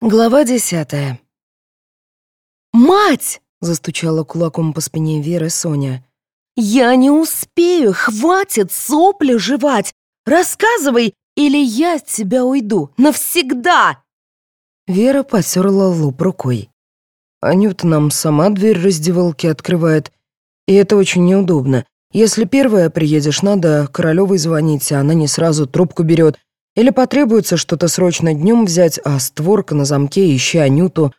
Глава десятая. «Мать!» — застучала кулаком по спине Веры Соня. «Я не успею! Хватит сопли жевать! Рассказывай, или я от тебя уйду! Навсегда!» Вера потерла лоб рукой. «Анюта нам сама дверь раздевалки открывает, и это очень неудобно. Если первая приедешь, надо Королевой звонить, а она не сразу трубку берет, или потребуется что-то срочно днем взять, а створка на замке, ищи Анюту.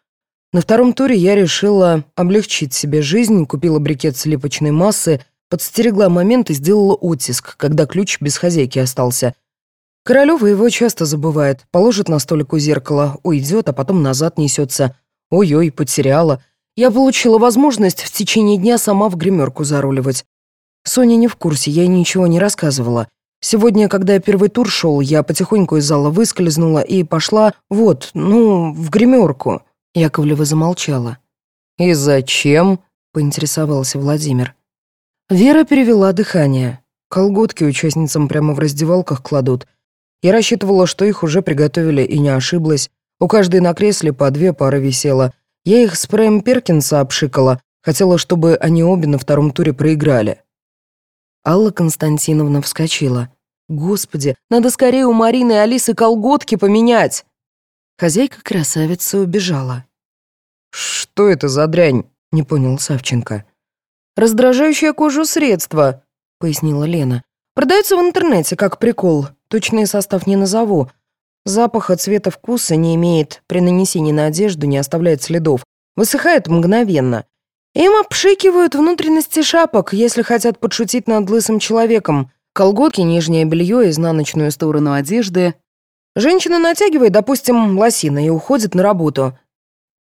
На втором туре я решила облегчить себе жизнь, купила брикет сливочной массы, подстерегла момент и сделала оттиск, когда ключ без хозяйки остался. Королева его часто забывает, положит на столик у зеркала, уйдет, а потом назад несется. Ой-ой, потеряла. Я получила возможность в течение дня сама в гримерку заруливать. Соня не в курсе, я ей ничего не рассказывала. Сегодня, когда первый тур шел, я потихоньку из зала выскользнула и пошла, вот, ну, в гримерку. Яковлева замолчала. «И зачем?» — поинтересовался Владимир. Вера перевела дыхание. Колготки участницам прямо в раздевалках кладут. Я рассчитывала, что их уже приготовили, и не ошиблась. У каждой на кресле по две пары висело. Я их спреем Перкинса обшикала. Хотела, чтобы они обе на втором туре проиграли. Алла Константиновна вскочила. «Господи, надо скорее у Марины и Алисы колготки поменять!» Хозяйка красавицы убежала. «Что это за дрянь?» — не понял Савченко. «Раздражающее кожу средство», — пояснила Лена. «Продается в интернете как прикол. Точный состав не назову. Запаха, цвета, вкуса не имеет. При нанесении на одежду не оставляет следов. Высыхает мгновенно. Им обшикивают внутренности шапок, если хотят подшутить над лысым человеком. Колготки, нижнее белье, изнаночную сторону одежды. Женщина натягивает, допустим, лосины и уходит на работу.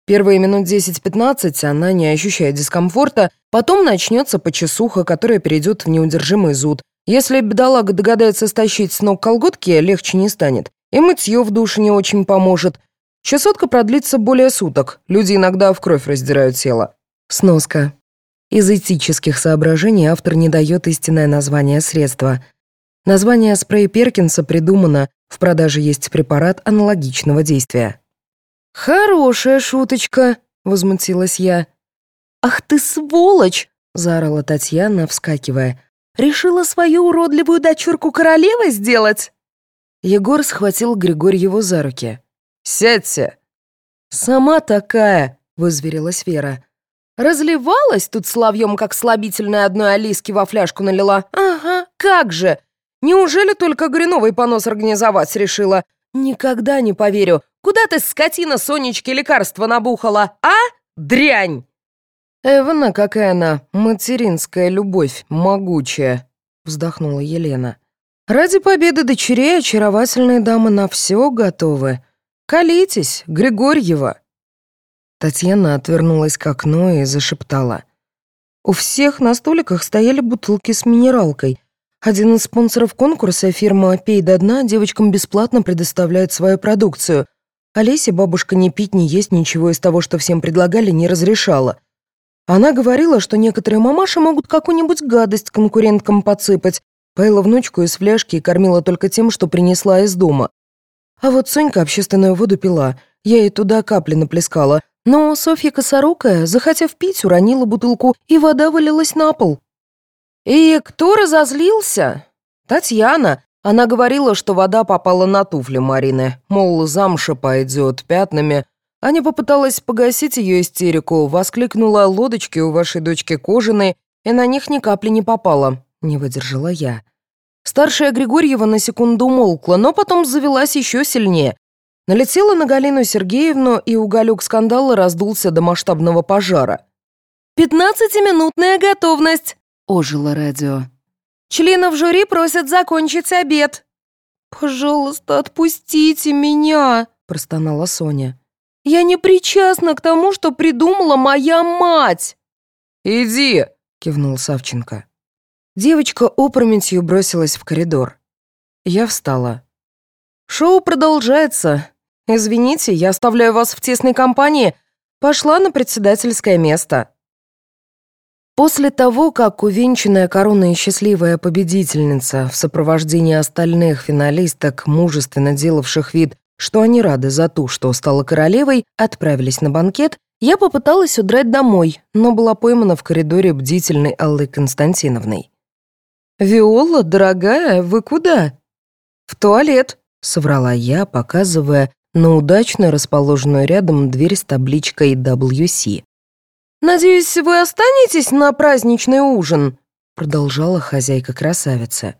Первые минут 10-15 она не ощущает дискомфорта, потом начнется почесуха, которая перейдет в неудержимый зуд. Если бедолага догадается стащить с ног колготки, легче не станет. И мытье в душе не очень поможет. Чесотка продлится более суток. Люди иногда в кровь раздирают тело. Сноска. Из этических соображений автор не дает истинное название средства. Название спрея Перкинса придумано, в продаже есть препарат аналогичного действия. «Хорошая шуточка», — возмутилась я. «Ах ты сволочь!» — заорала Татьяна, вскакивая. «Решила свою уродливую дочурку королевой сделать?» Егор схватил Григорьеву за руки. «Сядьте!» «Сама такая!» — вызверилась Вера. Разливалась тут славьем, как слабительная одной Алиски во фляжку налила. Ага, как же! Неужели только Гриновый понос организовать решила? Никогда не поверю. Куда ты, скотина, Сонечке лекарства набухала, а? Дрянь! Эвана, какая она, материнская любовь, могучая, вздохнула Елена. Ради победы дочерей очаровательные дамы на все готовы. Колитесь, Григорьева. Татьяна отвернулась к окну и зашептала. У всех на столиках стояли бутылки с минералкой. Один из спонсоров конкурса, фирма «Пей до дна», девочкам бесплатно предоставляет свою продукцию. Олесе бабушка не пить, не есть ничего из того, что всем предлагали, не разрешала. Она говорила, что некоторые мамаши могут какую-нибудь гадость конкуренткам подсыпать. Поила внучку из фляжки и кормила только тем, что принесла из дома. А вот Сонька общественную воду пила. Я ей туда капли наплескала. Но Софья Косорукая, захотев пить, уронила бутылку, и вода вылилась на пол. «И кто разозлился?» «Татьяна. Она говорила, что вода попала на туфли Марины, мол, замша пойдет пятнами. Аня попыталась погасить ее истерику, воскликнула «лодочки у вашей дочки кожаные», и на них ни капли не попало. Не выдержала я. Старшая Григорьева на секунду умолкла, но потом завелась еще сильнее. Налетела на Галину Сергеевну, и уголек скандала раздулся до масштабного пожара. «Пятнадцатиминутная готовность!» — ожило радио. «Членов жюри просят закончить обед!» «Пожалуйста, отпустите меня!» — простонала Соня. «Я не причастна к тому, что придумала моя мать!» «Иди!» — кивнул Савченко. Девочка опрометью бросилась в коридор. Я встала. «Шоу продолжается. «Извините, я оставляю вас в тесной компании. Пошла на председательское место». После того, как увенчанная короной счастливая победительница в сопровождении остальных финалисток, мужественно делавших вид, что они рады за ту, что стала королевой, отправились на банкет, я попыталась удрать домой, но была поймана в коридоре бдительной Аллы Константиновной. «Виола, дорогая, вы куда?» «В туалет», — соврала я, показывая на удачно расположенную рядом дверь с табличкой WC. «Надеюсь, вы останетесь на праздничный ужин?» продолжала хозяйка красавица.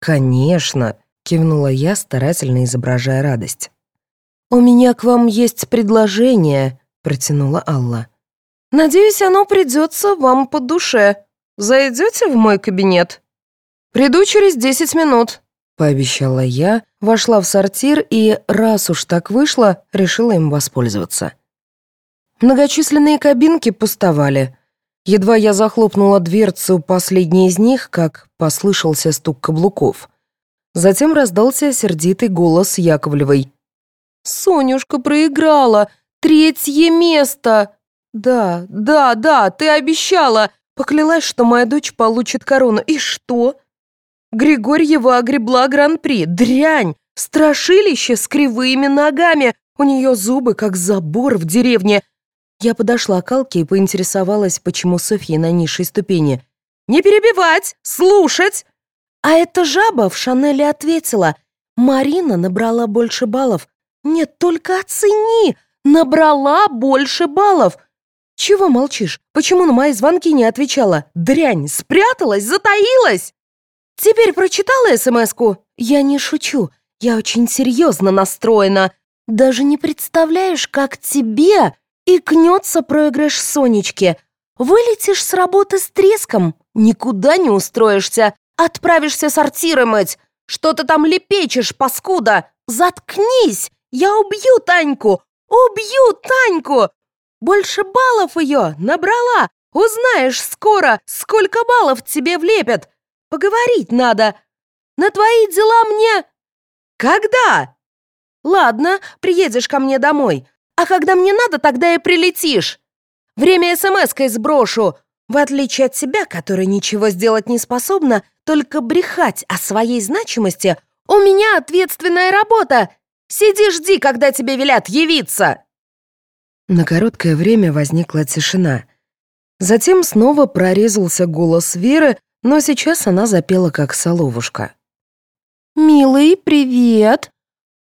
«Конечно», — кивнула я, старательно изображая радость. «У меня к вам есть предложение», — протянула Алла. «Надеюсь, оно придется вам по душе. Зайдете в мой кабинет?» «Приду через десять минут», — пообещала я, вошла в сортир и, раз уж так вышло, решила им воспользоваться. Многочисленные кабинки пустовали. Едва я захлопнула дверцу последней из них, как послышался стук каблуков. Затем раздался сердитый голос Яковлевой. «Сонюшка проиграла! Третье место!» «Да, да, да, ты обещала! Поклялась, что моя дочь получит корону. И что?» Григорьева огребла гран-при. Дрянь! Страшилище с кривыми ногами. У нее зубы, как забор в деревне. Я подошла к Алке и поинтересовалась, почему Софья на низшей ступени. «Не перебивать! Слушать!» А эта жаба в Шанеле ответила. «Марина набрала больше баллов». «Нет, только оцени! Набрала больше баллов!» «Чего молчишь? Почему на мои звонки не отвечала? Дрянь! Спряталась? Затаилась?» «Теперь прочитала СМС-ку?» «Я не шучу. Я очень серьезно настроена. Даже не представляешь, как тебе и кнется проигрыш Сонечке. Вылетишь с работы с треском, никуда не устроишься, отправишься сортиры мыть. Что ты там лепечешь, паскуда? Заткнись! Я убью Таньку! Убью Таньку! Больше баллов ее набрала. Узнаешь скоро, сколько баллов тебе влепят. Поговорить надо. На твои дела мне... Когда? Ладно, приедешь ко мне домой. А когда мне надо, тогда и прилетишь. Время смс-кой сброшу. В отличие от тебя, которая ничего сделать не способна, только брехать о своей значимости, у меня ответственная работа. Сиди, жди, когда тебе велят явиться. На короткое время возникла тишина. Затем снова прорезался голос Веры, но сейчас она запела как соловушка. «Милый, привет!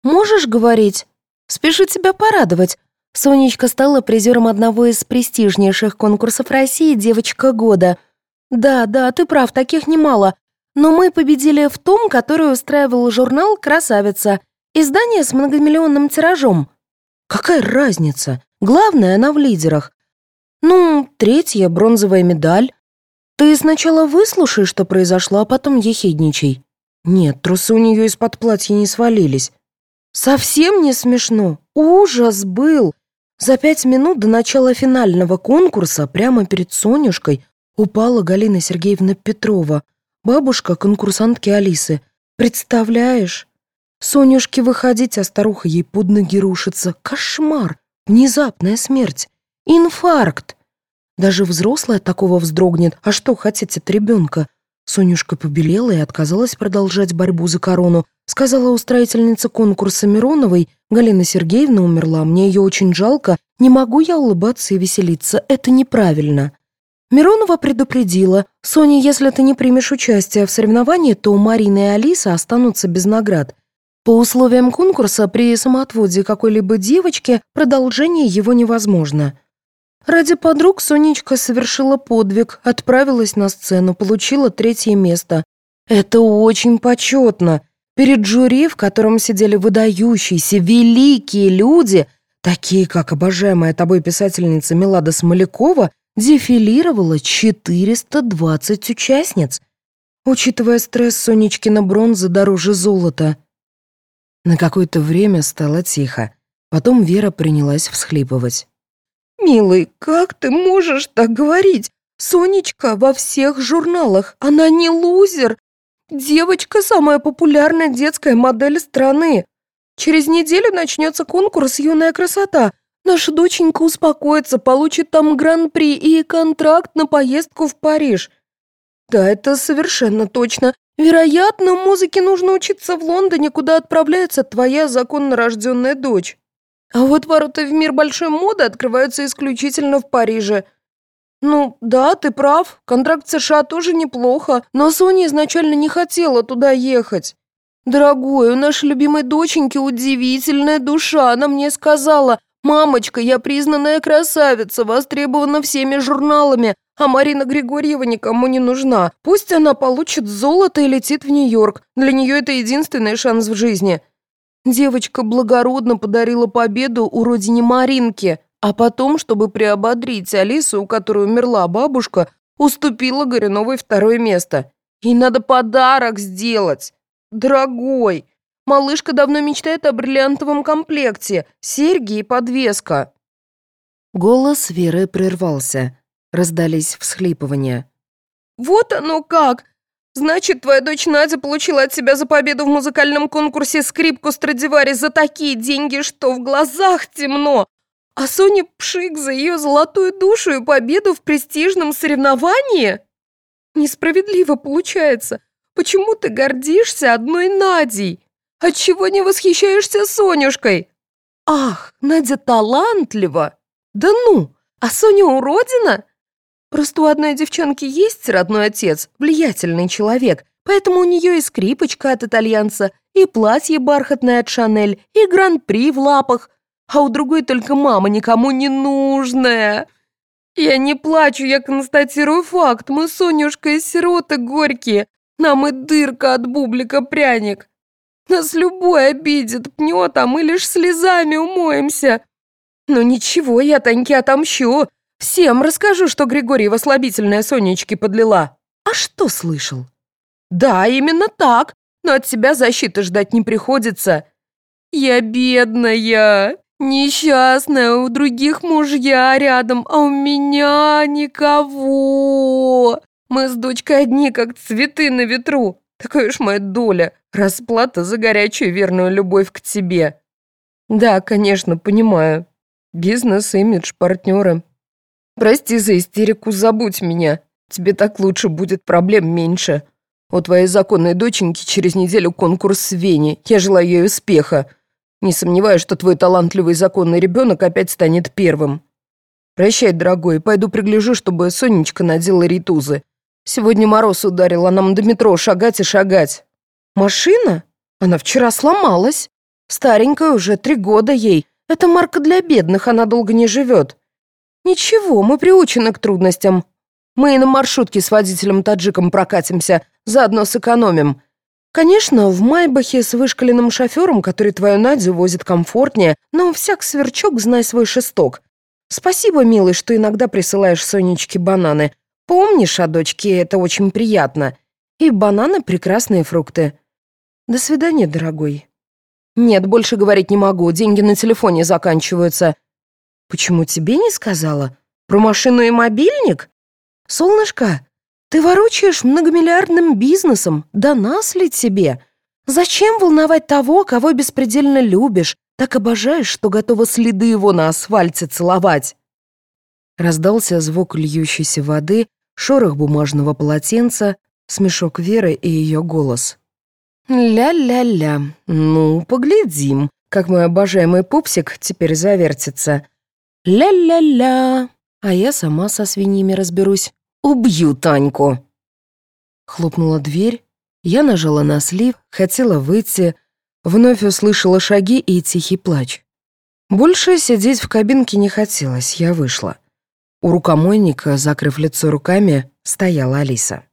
Можешь говорить? Спешу тебя порадовать. Сонечка стала призером одного из престижнейших конкурсов России «Девочка года». Да, да, ты прав, таких немало. Но мы победили в том, который устраивал журнал «Красавица». Издание с многомиллионным тиражом. Какая разница? Главное, она в лидерах. Ну, третья бронзовая медаль. Ты сначала выслушай, что произошло, а потом ехидничай. Нет, трусы у нее из-под платья не свалились. Совсем не смешно. Ужас был. За пять минут до начала финального конкурса прямо перед Сонюшкой упала Галина Сергеевна Петрова, бабушка конкурсантки Алисы. Представляешь? Сонюшке выходить, а старуха ей под ноги рушится. Кошмар! Внезапная смерть. Инфаркт. Даже взрослая такого вздрогнет. А что хотеть от ребенка? Сонюшка побелела и отказалась продолжать борьбу за корону. Сказала устроительница конкурса Мироновой, Галина Сергеевна умерла, мне ее очень жалко, не могу я улыбаться и веселиться, это неправильно. Миронова предупредила, Соня, если ты не примешь участие в соревновании, то у Марины и Алисы останутся без наград. По условиям конкурса при самоотводе какой-либо девочки продолжение его невозможно. Ради подруг Сонечка совершила подвиг, отправилась на сцену, получила третье место. Это очень почетно. Перед жюри, в котором сидели выдающиеся, великие люди, такие как обожаемая тобой писательница Милада Смолякова, дефилировало 420 участниц. Учитывая стресс, Сонечкина бронза дороже золота. На какое-то время стало тихо. Потом Вера принялась всхлипывать. «Милый, как ты можешь так говорить? Сонечка во всех журналах, она не лузер. Девочка – самая популярная детская модель страны. Через неделю начнется конкурс «Юная красота». Наша доченька успокоится, получит там гран-при и контракт на поездку в Париж. Да, это совершенно точно. Вероятно, музыке нужно учиться в Лондоне, куда отправляется твоя законно рожденная дочь. А вот ворота в мир большой моды открываются исключительно в Париже. Ну, да, ты прав, контракт США тоже неплохо, но Соня изначально не хотела туда ехать. Дорогой, у нашей любимой доченьки удивительная душа, она мне сказала, «Мамочка, я признанная красавица, востребована всеми журналами, а Марина Григорьева никому не нужна. Пусть она получит золото и летит в Нью-Йорк. Для нее это единственный шанс в жизни». Девочка благородно подарила победу у родине Маринки, а потом, чтобы приободрить Алису, у которой умерла бабушка, уступила Горюновой второе место. Ей надо подарок сделать. Дорогой, Малышка давно мечтает о бриллиантовом комплекте, серьги и подвеска». Голос Веры прервался. Раздались всхлипывания. «Вот оно как! Значит, твоя дочь Надя получила от тебя за победу в музыкальном конкурсе скрипку Страдивари за такие деньги, что в глазах темно, а Соня Пшик за ее золотую душу и победу в престижном соревновании? Несправедливо получается. Почему ты гордишься одной Надей?» Отчего не восхищаешься Сонюшкой? Ах, Надя талантлива. Да ну, а Соня уродина? Просто у одной девчонки есть родной отец, влиятельный человек, поэтому у нее и скрипочка от итальянца, и платье бархатное от Шанель, и гран-при в лапах, а у другой только мама никому не нужная. Я не плачу, я констатирую факт. Мы с Сонюшкой сироты горькие. Нам и дырка от бублика пряник. Нас любой обидит, пнет, а мы лишь слезами умоемся. Ну ничего, я Таньке отомщу. Всем расскажу, что Григорьева слабительное Сонечке подлила. А что слышал? Да, именно так, но от себя защиты ждать не приходится. Я бедная, несчастная, у других мужья рядом, а у меня никого. Мы с дочкой одни, как цветы на ветру. Такая уж моя доля, расплата за горячую верную любовь к тебе. Да, конечно, понимаю. Бизнес, имидж, партнеры. Прости за истерику, забудь меня. Тебе так лучше будет, проблем меньше. У твоей законной доченьки через неделю конкурс в Вене. Я желаю ей успеха. Не сомневаюсь, что твой талантливый законный ребенок опять станет первым. Прощай, дорогой, пойду пригляжу, чтобы Сонечка надела ритузы. Сегодня мороз ударил, а нам до метро шагать и шагать. Машина? Она вчера сломалась. Старенькая уже, три года ей. Это марка для бедных, она долго не живет. Ничего, мы приучены к трудностям. Мы и на маршрутке с водителем-таджиком прокатимся, заодно сэкономим. Конечно, в Майбахе с вышкаленным шофером, который твою Надю возит комфортнее, но всяк сверчок, знай свой шесток. Спасибо, милый, что иногда присылаешь Сонечке бананы. Помнишь о дочке, это очень приятно. И бананы — прекрасные фрукты. До свидания, дорогой. Нет, больше говорить не могу, деньги на телефоне заканчиваются. Почему тебе не сказала? Про машину и мобильник? Солнышко, ты ворочаешь многомиллиардным бизнесом, да нас ли тебе? Зачем волновать того, кого беспредельно любишь, так обожаешь, что готова следы его на асфальте целовать? Раздался звук льющейся воды, шорох бумажного полотенца, смешок Веры и ее голос. «Ля-ля-ля, ну, поглядим, как мой обожаемый пупсик теперь завертится. Ля-ля-ля, а я сама со свиньями разберусь. Убью Таньку!» Хлопнула дверь, я нажала на слив, хотела выйти, вновь услышала шаги и тихий плач. Больше сидеть в кабинке не хотелось, я вышла. У рукомойника, закрыв лицо руками, стояла Алиса.